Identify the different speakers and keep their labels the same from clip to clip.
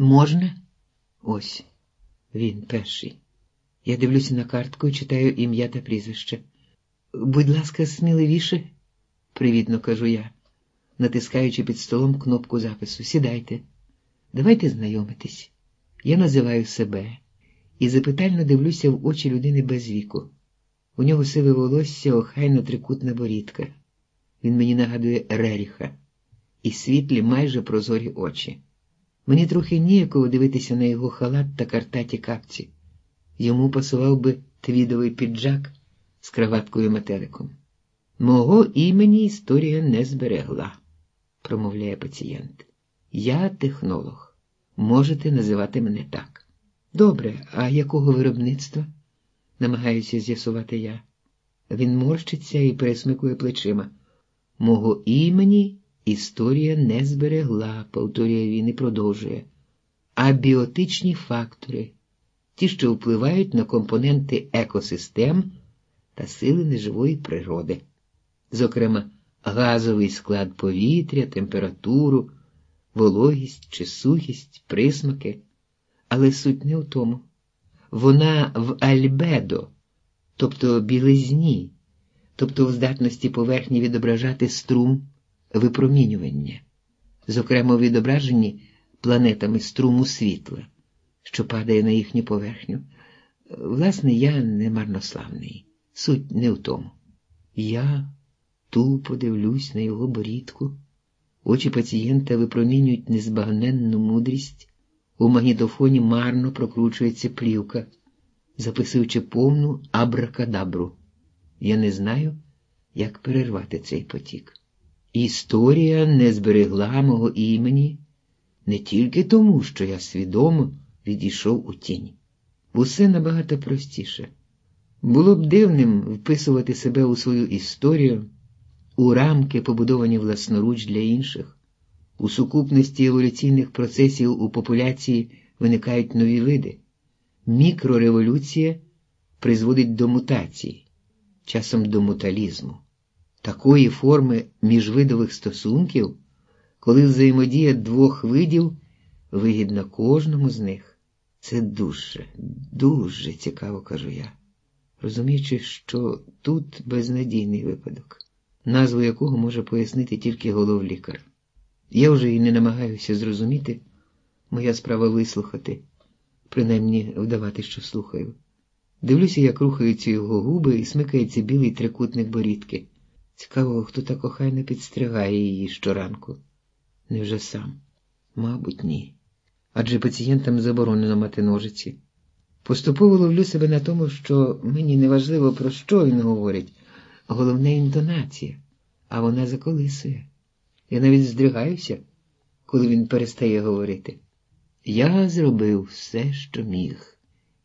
Speaker 1: Можна? Ось він перший. Я дивлюся на картку і читаю ім'я та прізвище. Будь ласка, сміливіше, привітно кажу я, натискаючи під столом кнопку запису. Сідайте, давайте знайомитись. Я називаю себе і запитально дивлюся в очі людини без віку. У нього сиве волосся, охайно трикутна борідка. Він мені нагадує Реріха і світлі, майже прозорі очі. Мені трохи ніяково дивитися на його халат та картаті капці. Йому пасував би твідовий піджак з краваткою метеликом. Мого імені історія не зберегла, промовляє пацієнт. Я технолог. Можете називати мене так. Добре, а якого виробництва? намагаюся з'ясувати я. Він морщиться і пересмикує плечима. Мого імені історія не зберегла, повторює він і продовжує. А біотичні фактори, ті, що впливають на компоненти екосистем та сили неживої природи, зокрема, газовий склад повітря, температуру, вологість чи сухість, присмаки, але суть не в тому. Вона в альбедо, тобто білизні, тобто в здатності поверхні відображати струм випромінювання, зокрема в відображенні планетами струму світла, що падає на їхню поверхню. Власне, я не марнославний, суть не в тому. Я тупо дивлюсь на його борідку, очі пацієнта випромінюють незбагненну мудрість. У магнітофоні марно прокручується плівка, записуючи повну абракадабру. Я не знаю, як перервати цей потік. Історія не зберегла мого імені не тільки тому, що я свідомо відійшов у тінь. Усе набагато простіше. Було б дивним вписувати себе у свою історію, у рамки, побудовані власноруч для інших. У сукупності еволюційних процесів у популяції виникають нові види. Мікрореволюція призводить до мутації, часом до муталізму, такої форми міжвидових стосунків, коли взаємодія двох видів вигідна кожному з них. Це дуже, дуже цікаво, кажу я, розуміючи, що тут безнадійний випадок, назву якого може пояснити тільки головлікар. Я вже і не намагаюся зрозуміти, моя справа вислухати, принаймні вдавати, що слухаю. Дивлюся, як рухаються його губи і смикається білий трикутник борідки. Цікаво, хто так охайно підстригає її щоранку. Невже сам? Мабуть, ні. Адже пацієнтам заборонено мати ножиці. Поступово ловлю себе на тому, що мені не важливо, про що він говорить, головне інтонація, а вона заколисує. Я навіть здригаюся, коли він перестає говорити. Я зробив все, що міг,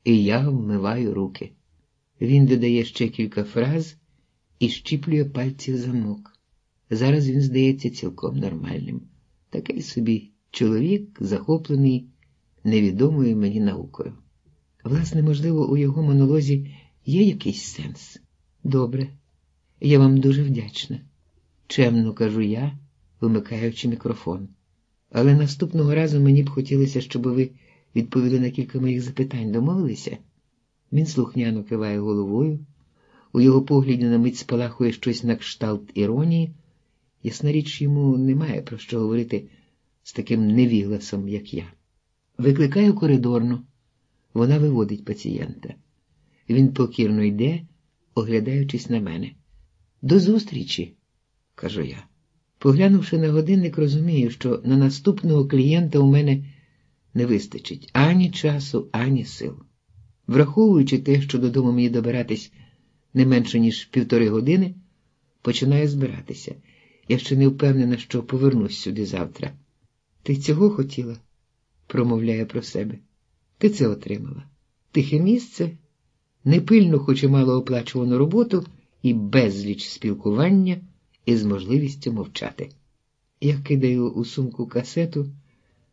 Speaker 1: і я вмиваю руки. Він додає ще кілька фраз і щіплює пальці замок. Зараз він здається цілком нормальним. Такий собі чоловік, захоплений невідомою мені наукою. Власне, можливо, у його монолозі є якийсь сенс. Добре, я вам дуже вдячна. Чемно кажу я вимикаючи мікрофон. Але наступного разу мені б хотілося, щоб ви відповіли на кілька моїх запитань. Домовилися? Він слухняно киває головою, у його погляді на мить спалахує щось на кшталт іронії. Ясна річ, йому немає про що говорити з таким невігласом, як я. Викликаю коридорну, вона виводить пацієнта. Він покірно йде, оглядаючись на мене. До зустрічі, кажу я. Поглянувши на годинник, розумію, що на наступного клієнта у мене не вистачить ані часу, ані сил. Враховуючи те, що додому мені добиратись не менше, ніж півтори години, починаю збиратися. Я ще не впевнена, що повернусь сюди завтра. Ти цього хотіла? промовляє про себе. Ти це отримала. Тихе місце, непильну, хоч і мало оплачувану роботу і безліч спілкування із можливістю мовчати. Я кидаю у сумку касету,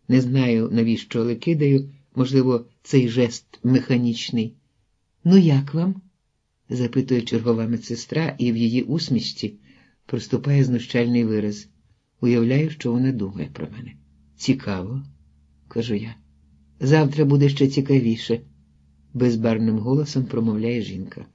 Speaker 1: не знаю, навіщо, але кидаю, можливо, цей жест механічний. Ну, як вам? Запитує чергова медсестра, і в її усмішці проступає знущальний вираз. Уявляю, що вона думає про мене. Цікаво, кажу я. Завтра буде ще цікавіше, безбарним голосом промовляє жінка.